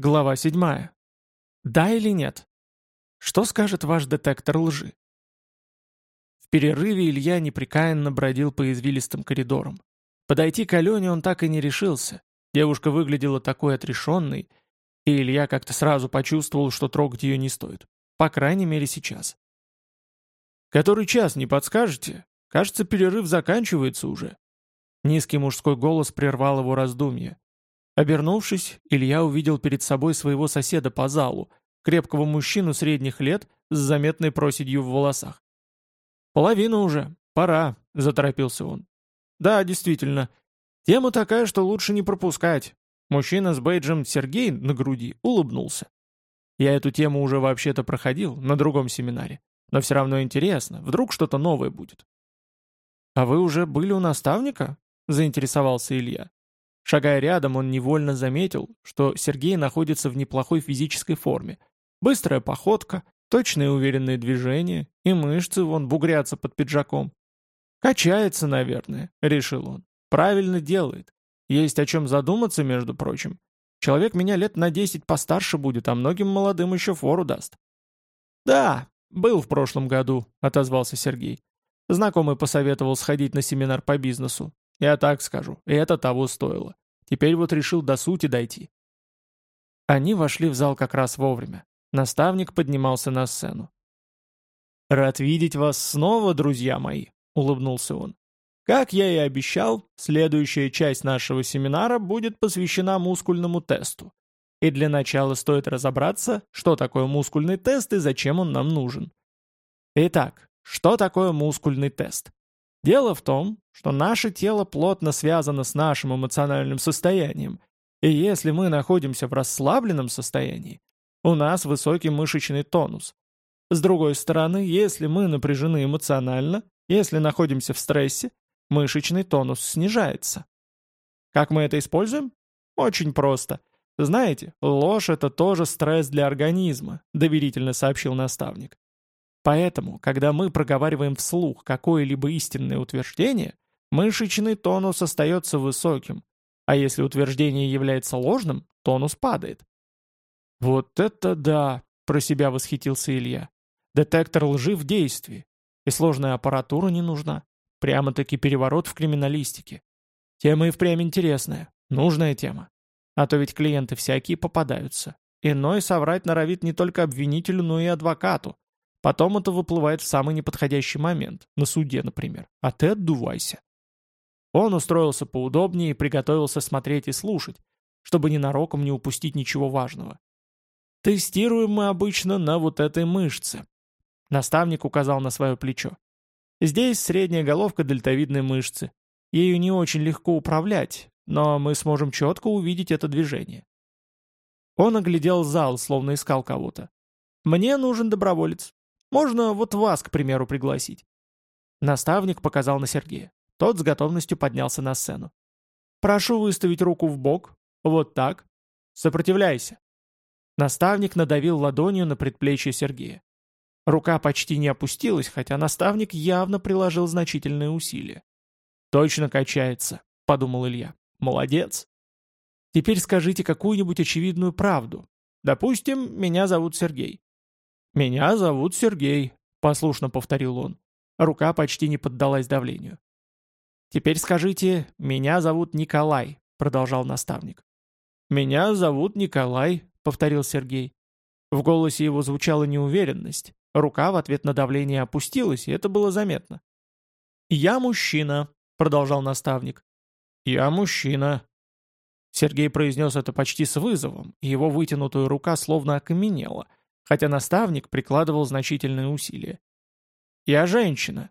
Глава 7. Да или нет? Что скажет ваш детектор лжи? В перерыве Илья непрекаянно бродил по извилистым коридорам. Подойти к Алене он так и не решился. Девушка выглядела такой отрешенной, и Илья как-то сразу почувствовал, что трогать ее не стоит. По крайней мере, сейчас. «Который час, не подскажете? Кажется, перерыв заканчивается уже». Низкий мужской голос прервал его раздумье. Обернувшись, Илья увидел перед собой своего соседа по залу, крепкого мужчину средних лет с заметной проседью в волосах. «Половина уже. Пора», — заторопился он. «Да, действительно. Тема такая, что лучше не пропускать». Мужчина с бейджем Сергей на груди улыбнулся. «Я эту тему уже вообще-то проходил на другом семинаре. Но все равно интересно, вдруг что-то новое будет». «А вы уже были у наставника?» — заинтересовался Илья. Шагая рядом, он невольно заметил, что Сергей находится в неплохой физической форме. Быстрая походка, точные уверенные движения, и мышцы вон бугрятся под пиджаком. «Качается, наверное», — решил он. «Правильно делает. Есть о чем задуматься, между прочим. Человек меня лет на десять постарше будет, а многим молодым еще фору даст». «Да, был в прошлом году», — отозвался Сергей. Знакомый посоветовал сходить на семинар по бизнесу. Я так скажу, и это того стоило. Теперь вот решил до сути дойти. Они вошли в зал как раз вовремя. Наставник поднимался на сцену. «Рад видеть вас снова, друзья мои», — улыбнулся он. «Как я и обещал, следующая часть нашего семинара будет посвящена мускульному тесту. И для начала стоит разобраться, что такое мускульный тест и зачем он нам нужен. Итак, что такое мускульный тест? Дело в том, что наше тело плотно связано с нашим эмоциональным состоянием, и если мы находимся в расслабленном состоянии, у нас высокий мышечный тонус. С другой стороны, если мы напряжены эмоционально, если находимся в стрессе, мышечный тонус снижается. Как мы это используем? Очень просто. Знаете, ложь – это тоже стресс для организма, доверительно сообщил наставник. Поэтому, когда мы проговариваем вслух какое-либо истинное утверждение, мышечный тонус остается высоким, а если утверждение является ложным, тонус падает. «Вот это да!» – про себя восхитился Илья. «Детектор лжи в действии. И сложная аппаратура не нужна. Прямо-таки переворот в криминалистике. Тема и впрямь интересная. Нужная тема. А то ведь клиенты всякие попадаются. Иной соврать норовит не только обвинителю, но и адвокату. Потом это выплывает в самый неподходящий момент, на суде, например, а ты отдувайся. Он устроился поудобнее и приготовился смотреть и слушать, чтобы ненароком не упустить ничего важного. Тестируем мы обычно на вот этой мышце. Наставник указал на свое плечо. Здесь средняя головка дельтовидной мышцы. Ею не очень легко управлять, но мы сможем четко увидеть это движение. Он оглядел зал, словно искал кого-то. «Мне нужен доброволец. Можно вот вас, к примеру, пригласить». Наставник показал на Сергея. Тот с готовностью поднялся на сцену. «Прошу выставить руку в бок. Вот так. Сопротивляйся». Наставник надавил ладонью на предплечье Сергея. Рука почти не опустилась, хотя наставник явно приложил значительные усилия. «Точно качается», — подумал Илья. «Молодец». «Теперь скажите какую-нибудь очевидную правду. Допустим, меня зовут Сергей. «Меня зовут Сергей», — послушно повторил он. Рука почти не поддалась давлению. «Теперь скажите, меня зовут Николай», — продолжал наставник. «Меня зовут Николай», — повторил Сергей. В голосе его звучала неуверенность. Рука в ответ на давление опустилась, и это было заметно. «Я мужчина», — продолжал наставник. «Я мужчина». Сергей произнес это почти с вызовом, и его вытянутая рука словно окаменела — хотя наставник прикладывал значительные усилия. «Я женщина».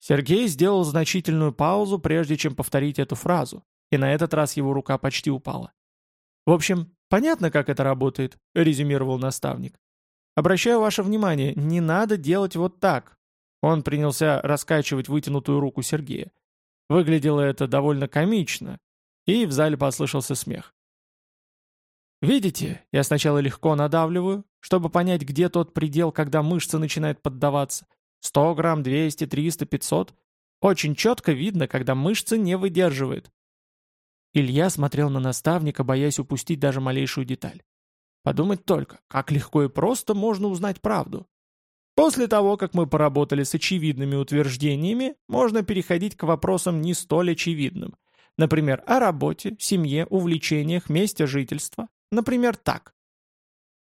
Сергей сделал значительную паузу, прежде чем повторить эту фразу, и на этот раз его рука почти упала. «В общем, понятно, как это работает», — резюмировал наставник. «Обращаю ваше внимание, не надо делать вот так». Он принялся раскачивать вытянутую руку Сергея. Выглядело это довольно комично, и в зале послышался смех. Видите, я сначала легко надавливаю, чтобы понять, где тот предел, когда мышца начинает поддаваться. 100 грамм, 200, 300, 500. Очень четко видно, когда мышца не выдерживает. Илья смотрел на наставника, боясь упустить даже малейшую деталь. Подумать только, как легко и просто можно узнать правду. После того, как мы поработали с очевидными утверждениями, можно переходить к вопросам не столь очевидным. Например, о работе, семье, увлечениях, месте жительства. Например, так.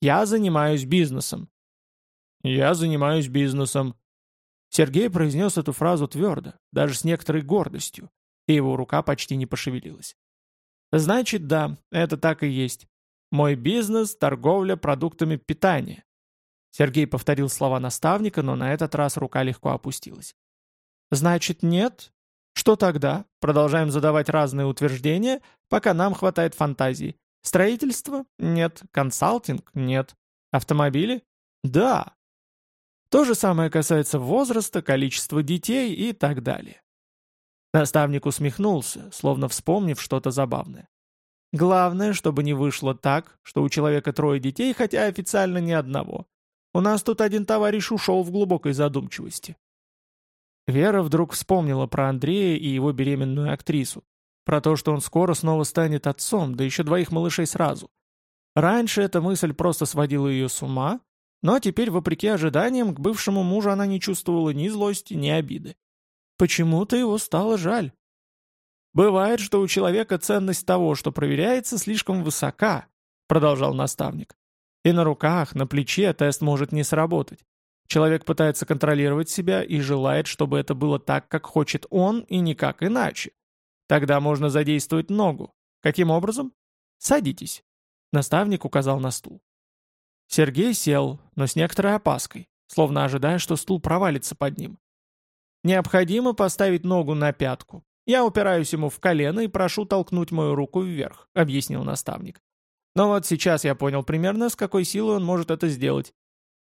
«Я занимаюсь бизнесом». «Я занимаюсь бизнесом». Сергей произнес эту фразу твердо, даже с некоторой гордостью, и его рука почти не пошевелилась. «Значит, да, это так и есть. Мой бизнес – торговля продуктами питания. Сергей повторил слова наставника, но на этот раз рука легко опустилась. «Значит, нет? Что тогда? Продолжаем задавать разные утверждения, пока нам хватает фантазии. Строительство? Нет. Консалтинг? Нет. Автомобили? Да. То же самое касается возраста, количества детей и так далее». Наставник усмехнулся, словно вспомнив что-то забавное. Главное, чтобы не вышло так, что у человека трое детей, хотя официально ни одного. У нас тут один товарищ ушел в глубокой задумчивости. Вера вдруг вспомнила про Андрея и его беременную актрису. Про то, что он скоро снова станет отцом, да еще двоих малышей сразу. Раньше эта мысль просто сводила ее с ума, но теперь, вопреки ожиданиям, к бывшему мужу она не чувствовала ни злости, ни обиды. Почему-то его стало жаль. «Бывает, что у человека ценность того, что проверяется, слишком высока», продолжал наставник. «И на руках, на плече тест может не сработать. Человек пытается контролировать себя и желает, чтобы это было так, как хочет он, и никак иначе. Тогда можно задействовать ногу. Каким образом? Садитесь». Наставник указал на стул. Сергей сел, но с некоторой опаской, словно ожидая, что стул провалится под ним. Необходимо поставить ногу на пятку, «Я упираюсь ему в колено и прошу толкнуть мою руку вверх», — объяснил наставник. «Но вот сейчас я понял примерно, с какой силой он может это сделать.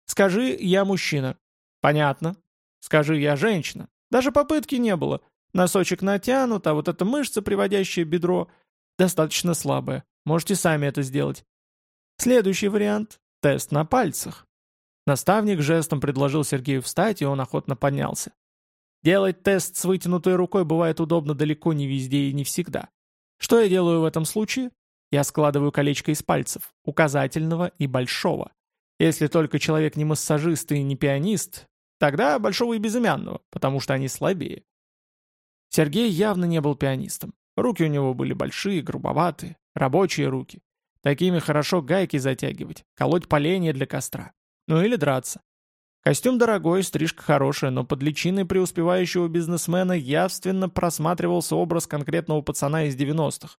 Скажи, я мужчина». «Понятно». «Скажи, я женщина». Даже попытки не было. Носочек натянут, а вот эта мышца, приводящая бедро, достаточно слабая. Можете сами это сделать. Следующий вариант — тест на пальцах. Наставник жестом предложил Сергею встать, и он охотно поднялся. Делать тест с вытянутой рукой бывает удобно далеко не везде и не всегда. Что я делаю в этом случае? Я складываю колечко из пальцев, указательного и большого. Если только человек не массажист и не пианист, тогда большого и безымянного, потому что они слабее. Сергей явно не был пианистом. Руки у него были большие, грубоватые, рабочие руки. Такими хорошо гайки затягивать, колоть поленья для костра. Ну или драться. Костюм дорогой, стрижка хорошая, но под личиной преуспевающего бизнесмена явственно просматривался образ конкретного пацана из 90-х.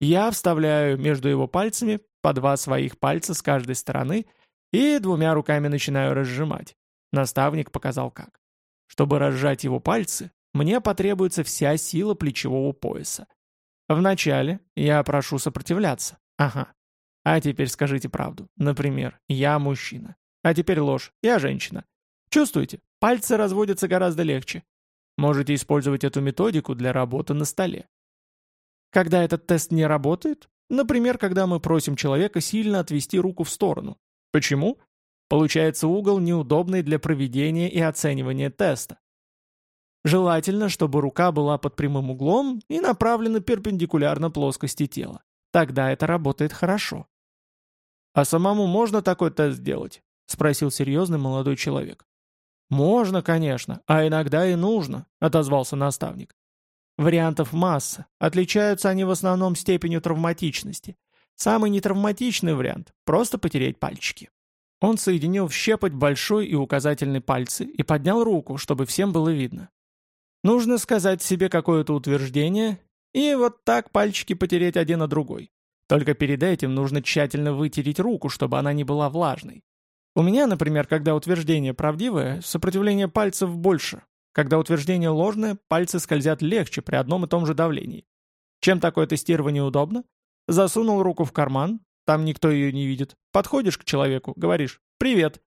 Я вставляю между его пальцами по два своих пальца с каждой стороны и двумя руками начинаю разжимать. Наставник показал как. Чтобы разжать его пальцы, мне потребуется вся сила плечевого пояса. Вначале я прошу сопротивляться. Ага. А теперь скажите правду. Например, я мужчина. А теперь ложь. Я женщина. Чувствуете? Пальцы разводятся гораздо легче. Можете использовать эту методику для работы на столе. Когда этот тест не работает, например, когда мы просим человека сильно отвести руку в сторону. Почему? Получается угол неудобный для проведения и оценивания теста. Желательно, чтобы рука была под прямым углом и направлена перпендикулярно плоскости тела. Тогда это работает хорошо. А самому можно такой тест сделать? — спросил серьезный молодой человек. «Можно, конечно, а иногда и нужно», — отозвался наставник. «Вариантов масса. Отличаются они в основном степенью травматичности. Самый нетравматичный вариант — просто потереть пальчики». Он соединил в щепоть большой и указательный пальцы и поднял руку, чтобы всем было видно. Нужно сказать себе какое-то утверждение и вот так пальчики потереть один на другой. Только перед этим нужно тщательно вытереть руку, чтобы она не была влажной. У меня, например, когда утверждение правдивое, сопротивление пальцев больше. Когда утверждение ложное, пальцы скользят легче при одном и том же давлении. Чем такое тестирование удобно? Засунул руку в карман, там никто ее не видит. Подходишь к человеку, говоришь «Привет».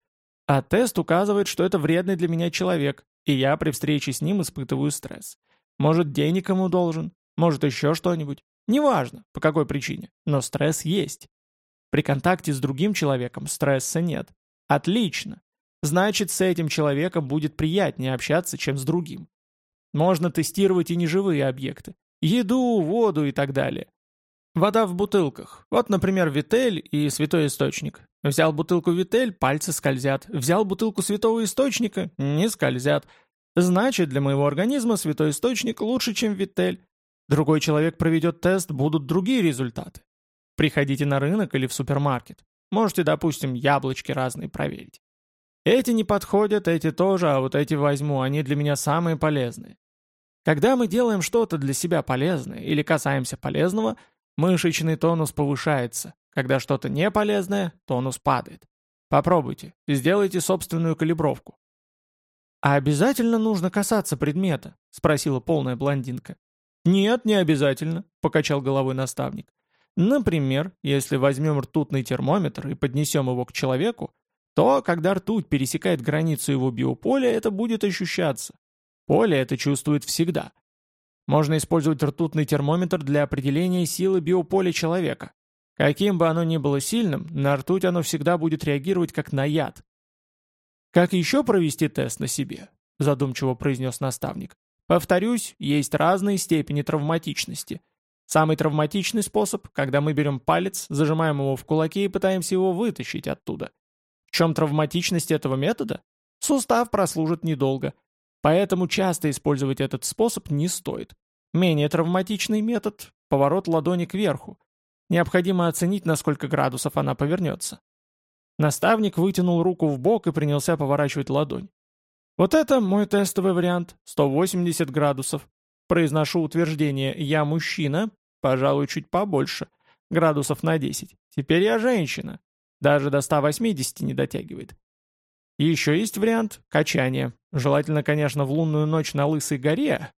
А тест указывает, что это вредный для меня человек, и я при встрече с ним испытываю стресс. Может, денег ему должен, может, еще что-нибудь. Неважно, по какой причине, но стресс есть. При контакте с другим человеком стресса нет. Отлично. Значит, с этим человеком будет приятнее общаться, чем с другим. Можно тестировать и неживые объекты. Еду, воду и так далее. Вода в бутылках. Вот, например, Витель и Святой Источник. Взял бутылку Витель, пальцы скользят. Взял бутылку Святого Источника, не скользят. Значит, для моего организма Святой Источник лучше, чем Витель. Другой человек проведет тест, будут другие результаты. Приходите на рынок или в супермаркет. Можете, допустим, яблочки разные проверить. Эти не подходят, эти тоже, а вот эти возьму, они для меня самые полезные. Когда мы делаем что-то для себя полезное или касаемся полезного, мышечный тонус повышается. Когда что-то не полезное, тонус падает. Попробуйте, сделайте собственную калибровку. «А обязательно нужно касаться предмета?» — спросила полная блондинка. «Нет, не обязательно», — покачал головой наставник. «Например, если возьмем ртутный термометр и поднесем его к человеку, то, когда ртуть пересекает границу его биополя, это будет ощущаться. Поле это чувствует всегда. Можно использовать ртутный термометр для определения силы биополя человека. Каким бы оно ни было сильным, на ртуть оно всегда будет реагировать как на яд. «Как еще провести тест на себе?» – задумчиво произнес наставник. «Повторюсь, есть разные степени травматичности. Самый травматичный способ, когда мы берем палец, зажимаем его в кулаке и пытаемся его вытащить оттуда – чем травматичность этого метода? Сустав прослужит недолго, поэтому часто использовать этот способ не стоит. Менее травматичный метод – поворот ладони кверху. Необходимо оценить, на сколько градусов она повернется. Наставник вытянул руку в бок и принялся поворачивать ладонь. Вот это мой тестовый вариант, 180 градусов. Произношу утверждение «я мужчина», пожалуй, чуть побольше, градусов на 10. Теперь я женщина, даже до 180 не дотягивает. Еще есть вариант – качание. Желательно, конечно, в лунную ночь на Лысой горе.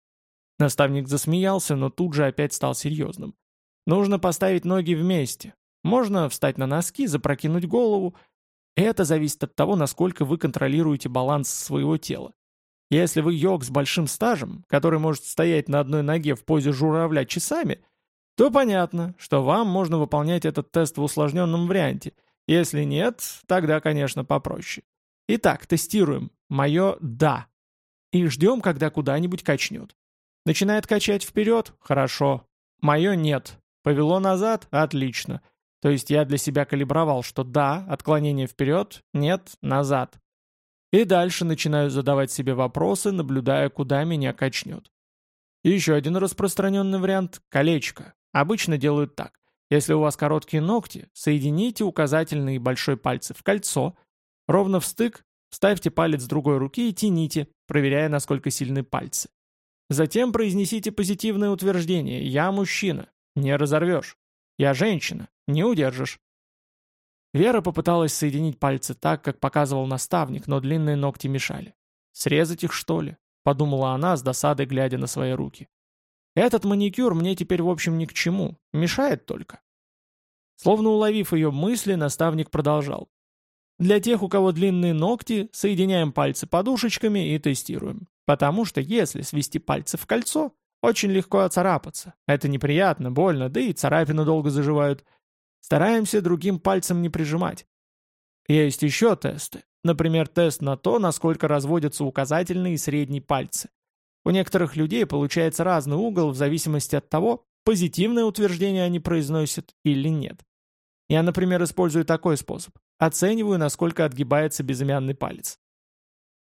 Наставник засмеялся, но тут же опять стал серьезным. Нужно поставить ноги вместе. Можно встать на носки, запрокинуть голову. Это зависит от того, насколько вы контролируете баланс своего тела. Если вы йог с большим стажем, который может стоять на одной ноге в позе журавля часами, то понятно, что вам можно выполнять этот тест в усложненном варианте – если нет, тогда, конечно, попроще. Итак, тестируем. Мое «да». И ждем, когда куда-нибудь качнет. Начинает качать вперед? Хорошо. Мое «нет». Повело назад? Отлично. То есть я для себя калибровал, что «да», отклонение вперед, «нет», назад. И дальше начинаю задавать себе вопросы, наблюдая, куда меня качнет. И еще один распространенный вариант – колечко. Обычно делают так. Если у вас короткие ногти, соедините указательный и большой пальцы в кольцо, ровно в стык, ставьте палец другой руки и тяните, проверяя, насколько сильны пальцы. Затем произнесите позитивное утверждение «Я мужчина, не разорвешь», «Я женщина, не удержишь». Вера попыталась соединить пальцы так, как показывал наставник, но длинные ногти мешали. «Срезать их, что ли?» — подумала она с досадой, глядя на свои руки. Этот маникюр мне теперь в общем ни к чему, мешает только. Словно уловив ее мысли, наставник продолжал. Для тех, у кого длинные ногти, соединяем пальцы подушечками и тестируем. Потому что если свести пальцы в кольцо, очень легко оцарапаться. Это неприятно, больно, да и царапины долго заживают. Стараемся другим пальцем не прижимать. Есть еще тесты. Например, тест на то, насколько разводятся указательные и средние пальцы. У некоторых людей получается разный угол в зависимости от того, позитивное утверждение они произносят или нет. Я, например, использую такой способ. Оцениваю, насколько отгибается безымянный палец.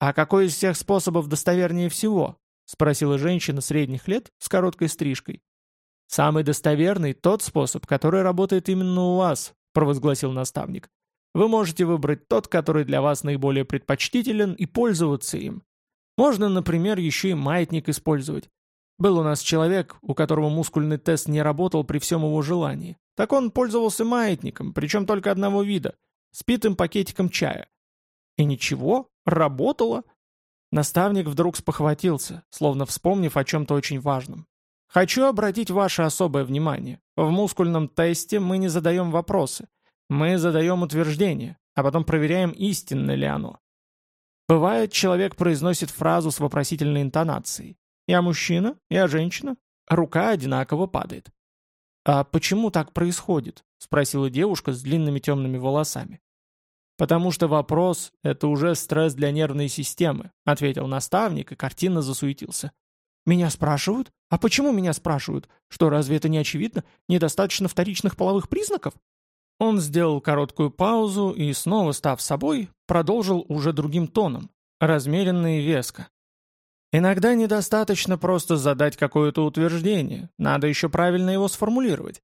«А какой из всех способов достовернее всего?» — спросила женщина средних лет с короткой стрижкой. «Самый достоверный — тот способ, который работает именно у вас», — провозгласил наставник. «Вы можете выбрать тот, который для вас наиболее предпочтителен, и пользоваться им. Можно, например, еще и маятник использовать. Был у нас человек, у которого мускульный тест не работал при всем его желании. Так он пользовался маятником, причем только одного вида, спитым пакетиком чая. И ничего, работало. Наставник вдруг спохватился, словно вспомнив о чем-то очень важном. Хочу обратить ваше особое внимание. В мускульном тесте мы не задаем вопросы. Мы задаем утверждение, а потом проверяем, истинно ли оно. Бывает, человек произносит фразу с вопросительной интонацией. «Я мужчина, я женщина». Рука одинаково падает. «А почему так происходит?» — спросила девушка с длинными темными волосами. «Потому что вопрос — это уже стресс для нервной системы», — ответил наставник и картинно засуетился. Меня спрашивают? А почему меня спрашивают? Что, разве это не очевидно? Недостаточно вторичных половых признаков? Он сделал короткую паузу и, снова став собой, продолжил уже другим тоном, размеренно и веско. Иногда недостаточно просто задать какое-то утверждение, надо еще правильно его сформулировать.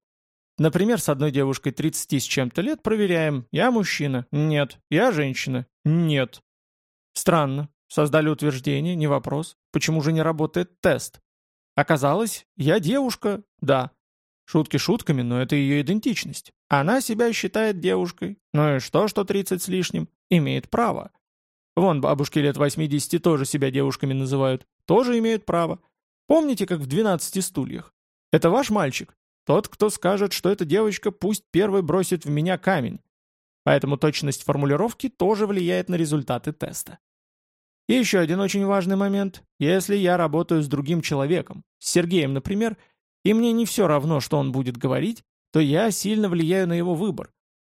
Например, с одной девушкой 30 с чем-то лет проверяем «Я мужчина?» «Нет». «Я женщина?» «Нет». Странно. Создали утверждение, не вопрос. Почему же не работает тест? Оказалось, я девушка, да. Шутки шутками, но это ее идентичность. Она себя считает девушкой. Ну и что, что 30 с лишним? Имеет право. Вон бабушки лет 80 тоже себя девушками называют. Тоже имеют право. Помните, как в «12 стульях»? Это ваш мальчик? Тот, кто скажет, что эта девочка, пусть первый бросит в меня камень. Поэтому точность формулировки тоже влияет на результаты теста. И еще один очень важный момент. Если я работаю с другим человеком, с Сергеем, например, и мне не все равно, что он будет говорить, то я сильно влияю на его выбор.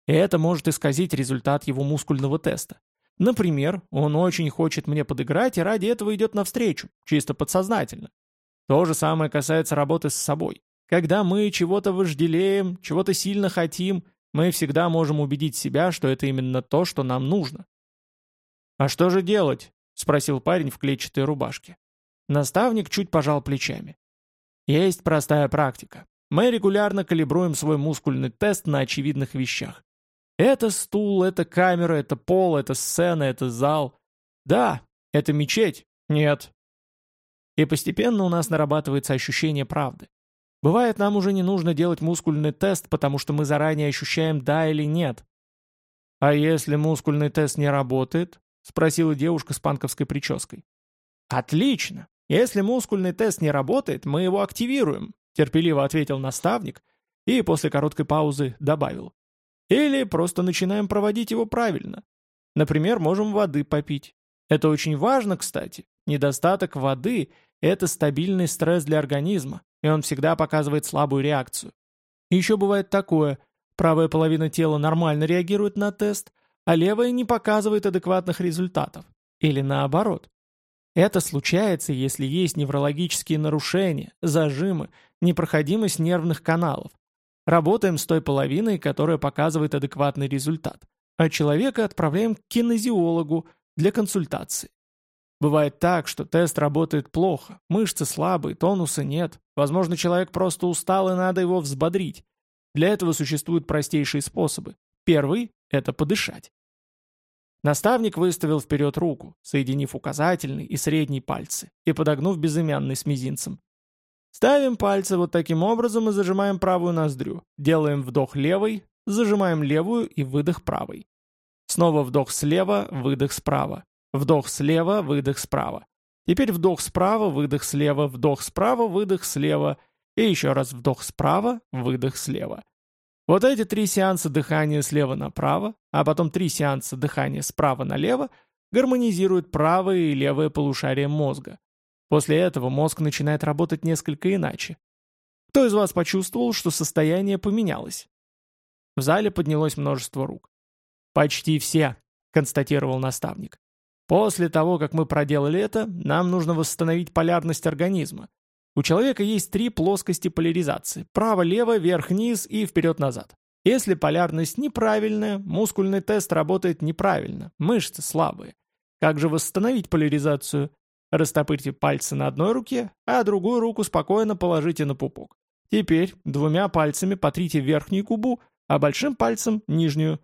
И это может исказить результат его мускульного теста. Например, он очень хочет мне подыграть и ради этого идет навстречу, чисто подсознательно. То же самое касается работы с собой. Когда мы чего-то вожделеем, чего-то сильно хотим, мы всегда можем убедить себя, что это именно то, что нам нужно. А что же делать, — спросил парень в клетчатой рубашке. Наставник чуть пожал плечами. «Есть простая практика. Мы регулярно калибруем свой мускульный тест на очевидных вещах. Это стул, это камера, это пол, это сцена, это зал. Да, это мечеть. Нет. И постепенно у нас нарабатывается ощущение правды. Бывает, нам уже не нужно делать мускульный тест, потому что мы заранее ощущаем «да» или «нет». А если мускульный тест не работает, — спросила девушка с панковской прической. «Отлично! Если мускульный тест не работает, мы его активируем», — терпеливо ответил наставник и после короткой паузы добавил. «Или просто начинаем проводить его правильно. Например, можем воды попить. Это очень важно, кстати. Недостаток воды — это стабильный стресс для организма, и он всегда показывает слабую реакцию. еще бывает такое, правая половина тела нормально реагирует на тест — а левая не показывает адекватных результатов. Или наоборот. Это случается, если есть неврологические нарушения, зажимы, непроходимость нервных каналов. Работаем с той половиной, которая показывает адекватный результат, а человека отправляем к кинезиологу для консультации. Бывает так, что тест работает плохо, мышцы слабые, тонуса нет, возможно, человек просто устал и надо его взбодрить. Для этого существуют простейшие способы. Первый – это подышать. Наставник выставил вперед руку, соединив указательный и средний пальцы и подогнув безымянный с мизинцем. Ставим пальцы вот таким образом и зажимаем правую ноздрю. Делаем вдох левой, зажимаем левую и выдох правой. Снова вдох слева, выдох справа. Вдох слева, выдох справа. Теперь вдох справа, выдох слева, вдох справа, выдох слева. И еще раз вдох справа, выдох слева. Вот эти три сеанса дыхания слева направо, а потом три сеанса дыхания справа налево гармонизируют правое и левое полушарие мозга. После этого мозг начинает работать несколько иначе. Кто из вас почувствовал, что состояние поменялось? В зале поднялось множество рук. «Почти все», — констатировал наставник. «После того, как мы проделали это, нам нужно восстановить полярность организма, у человека есть три плоскости поляризации – право-лево, вверх-вниз и вперед-назад. Если полярность неправильная, мускульный тест работает неправильно, мышцы слабые. Как же восстановить поляризацию? Растопырьте пальцы на одной руке, а другую руку спокойно положите на пупок. Теперь двумя пальцами потрите верхнюю губу, а большим пальцем – нижнюю.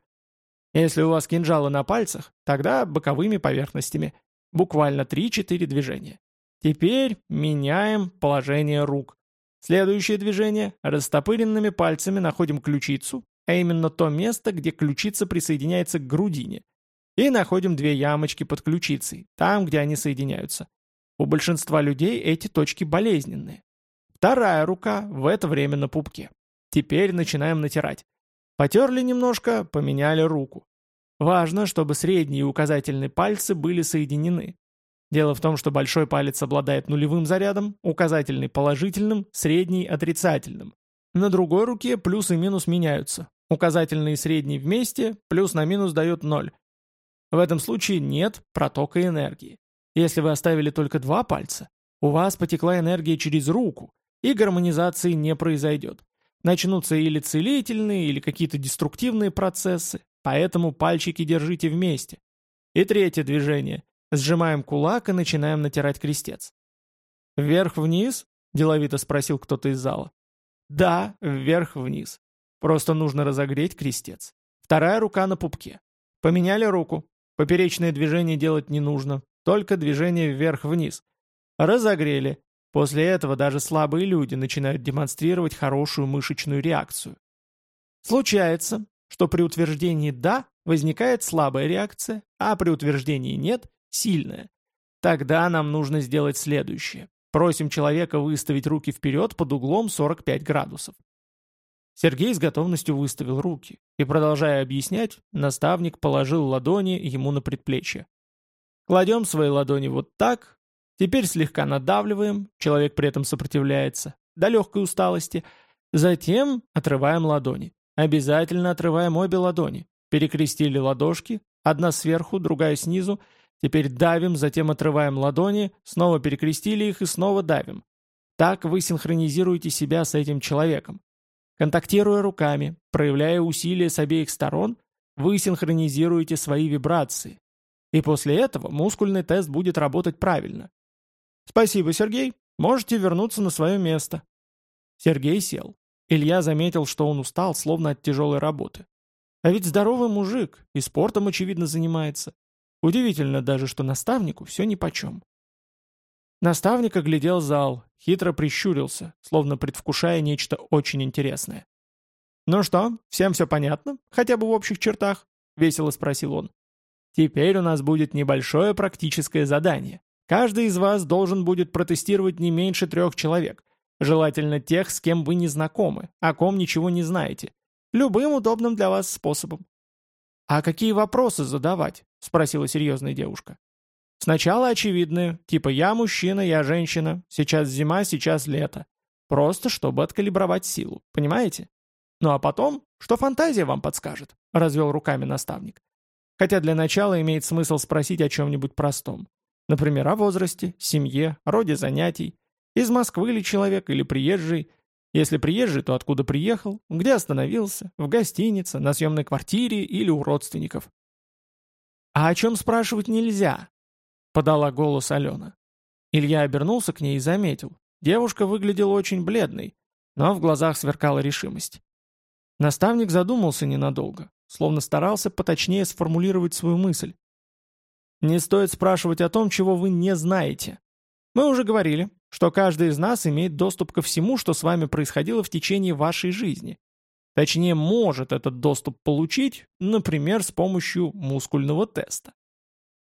Если у вас кинжалы на пальцах, тогда боковыми поверхностями. Буквально 3-4 движения. Теперь меняем положение рук. Следующее движение. Растопыренными пальцами находим ключицу, а именно то место, где ключица присоединяется к грудине. И находим две ямочки под ключицей, там, где они соединяются. У большинства людей эти точки болезненные. Вторая рука в это время на пупке. Теперь начинаем натирать. Потерли немножко, поменяли руку. Важно, чтобы средние и указательные пальцы были соединены. Дело в том, что большой палец обладает нулевым зарядом, указательный положительным, средний отрицательным. На другой руке плюс и минус меняются. Указательный и средний вместе, плюс на минус дает ноль. В этом случае нет протока энергии. Если вы оставили только два пальца, У вас потекла энергия через руку, и гармонизации не произойдет. Начнутся или целительные, или какие-то деструктивные процессы, поэтому пальчики держите вместе. И третье движение. Сжимаем кулак и начинаем натирать крестец. «Вверх-вниз?» – деловито спросил кто-то из зала. «Да, вверх-вниз. Просто нужно разогреть крестец. Вторая рука на пупке. Поменяли руку. Поперечное движение делать не нужно, только движение вверх-вниз. Разогрели. После этого даже слабые люди начинают демонстрировать хорошую мышечную реакцию. Случается, что при утверждении «да» возникает слабая реакция, а при утверждении «нет» – сильная. Тогда нам нужно сделать следующее. Просим человека выставить руки вперед под углом 45 градусов. Сергей с готовностью выставил руки, и, продолжая объяснять, наставник положил ладони ему на предплечье. Кладем свои ладони вот так, теперь слегка надавливаем, человек при этом сопротивляется, до легкой усталости, затем отрываем ладони. Обязательно отрываем обе ладони. Перекрестили ладошки, одна сверху, другая снизу, теперь давим, затем отрываем ладони, снова перекрестили их и снова давим. Так вы синхронизируете себя с этим человеком. Контактируя руками, проявляя усилия с обеих сторон, вы синхронизируете свои вибрации. И после этого мускульный тест будет работать правильно. Спасибо, Сергей. Можете вернуться на свое место. Сергей сел. Илья заметил, что он устал, словно от тяжелой работы. А ведь здоровый мужик, и спортом, очевидно, занимается. Удивительно даже, что наставнику все нипочем. Наставник оглядел зал, хитро прищурился, словно предвкушая нечто очень интересное. «Ну что, всем все понятно? Хотя бы в общих чертах?» — весело спросил он. «Теперь у нас будет небольшое практическое задание. Каждый из вас должен будет протестировать не меньше трех человек, желательно тех, с кем вы не знакомы, о ком ничего не знаете, любым удобным для вас способом». «А какие вопросы задавать?» — спросила серьезная девушка. Сначала очевидные, типа «я мужчина, я женщина, сейчас зима, сейчас лето». Просто чтобы откалибровать силу, понимаете? Ну а потом, что фантазия вам подскажет, развел руками наставник. Хотя для начала имеет смысл спросить о чем-нибудь простом. Например, о возрасте, семье, роде занятий. Из Москвы ли человек или приезжий? Если приезжий, то откуда приехал? Где остановился? В гостинице, на съемной квартире или у родственников? А о чем спрашивать нельзя? — подала голос Алена. Илья обернулся к ней и заметил. Девушка выглядела очень бледной, но в глазах сверкала решимость. Наставник задумался ненадолго, словно старался поточнее сформулировать свою мысль. «Не стоит спрашивать о том, чего вы не знаете. Мы уже говорили, что каждый из нас имеет доступ ко всему, что с вами происходило в течение вашей жизни. Точнее, может этот доступ получить, например, с помощью мускульного теста.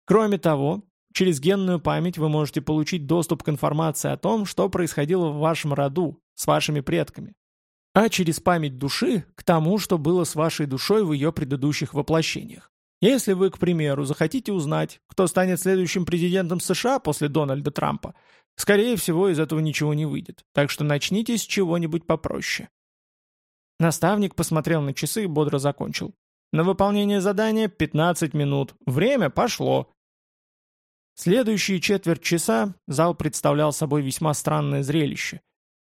Кроме того, Через генную память вы можете получить доступ к информации о том, что происходило в вашем роду, с вашими предками. А через память души – к тому, что было с вашей душой в ее предыдущих воплощениях. Если вы, к примеру, захотите узнать, кто станет следующим президентом США после Дональда Трампа, скорее всего, из этого ничего не выйдет. Так что начните с чего-нибудь попроще. Наставник посмотрел на часы и бодро закончил. На выполнение задания 15 минут. Время пошло. Следующие четверть часа зал представлял собой весьма странное зрелище.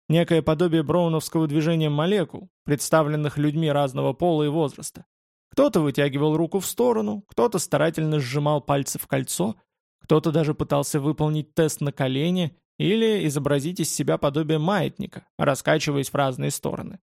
Некое подобие броуновского движения молекул, представленных людьми разного пола и возраста. Кто-то вытягивал руку в сторону, кто-то старательно сжимал пальцы в кольцо, кто-то даже пытался выполнить тест на колени или изобразить из себя подобие маятника, раскачиваясь в разные стороны.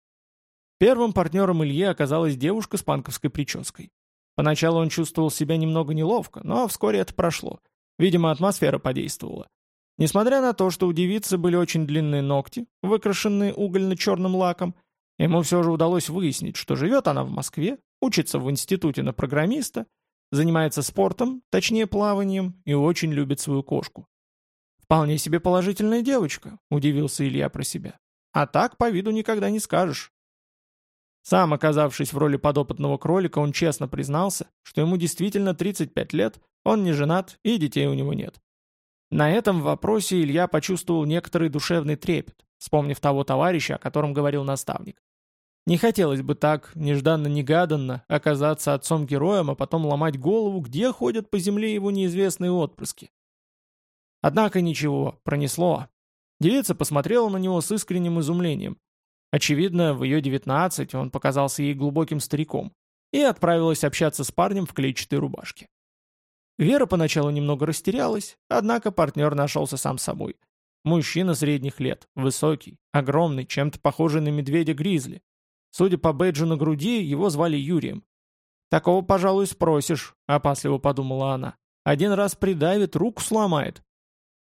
Первым партнером Ильи оказалась девушка с панковской прической. Поначалу он чувствовал себя немного неловко, но вскоре это прошло – Видимо, атмосфера подействовала. Несмотря на то, что у девицы были очень длинные ногти, выкрашенные угольно-черным лаком, ему все же удалось выяснить, что живет она в Москве, учится в институте на программиста, занимается спортом, точнее плаванием, и очень любит свою кошку. «Вполне себе положительная девочка», — удивился Илья про себя. «А так по виду никогда не скажешь». Сам оказавшись в роли подопытного кролика, он честно признался, что ему действительно 35 лет, он не женат и детей у него нет. На этом вопросе Илья почувствовал некоторый душевный трепет, вспомнив того товарища, о котором говорил наставник. Не хотелось бы так, нежданно-негаданно, оказаться отцом-героем, а потом ломать голову, где ходят по земле его неизвестные отпрыски. Однако ничего, пронесло. Девица посмотрела на него с искренним изумлением. Очевидно, в ее 19 он показался ей глубоким стариком и отправилась общаться с парнем в клетчатой рубашке. Вера поначалу немного растерялась, однако партнер нашелся сам собой. Мужчина средних лет, высокий, огромный, чем-то похожий на медведя-гризли. Судя по бейджу на груди, его звали Юрием. «Такого, пожалуй, спросишь», — опасливо подумала она. «Один раз придавит, руку сломает».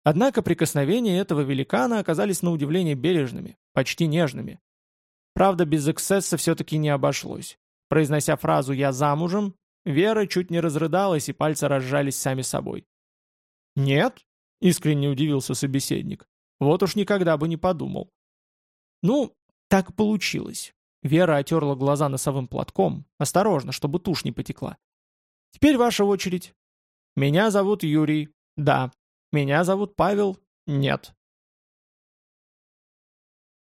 Однако прикосновения этого великана оказались на удивление бережными, почти нежными. Правда, без эксцесса все-таки не обошлось. Произнося фразу «я замужем», Вера чуть не разрыдалась, и пальцы разжались сами собой. «Нет?» — искренне удивился собеседник. «Вот уж никогда бы не подумал». «Ну, так получилось». Вера отерла глаза носовым платком, осторожно, чтобы тушь не потекла. «Теперь ваша очередь. Меня зовут Юрий. Да. Меня зовут Павел. Нет.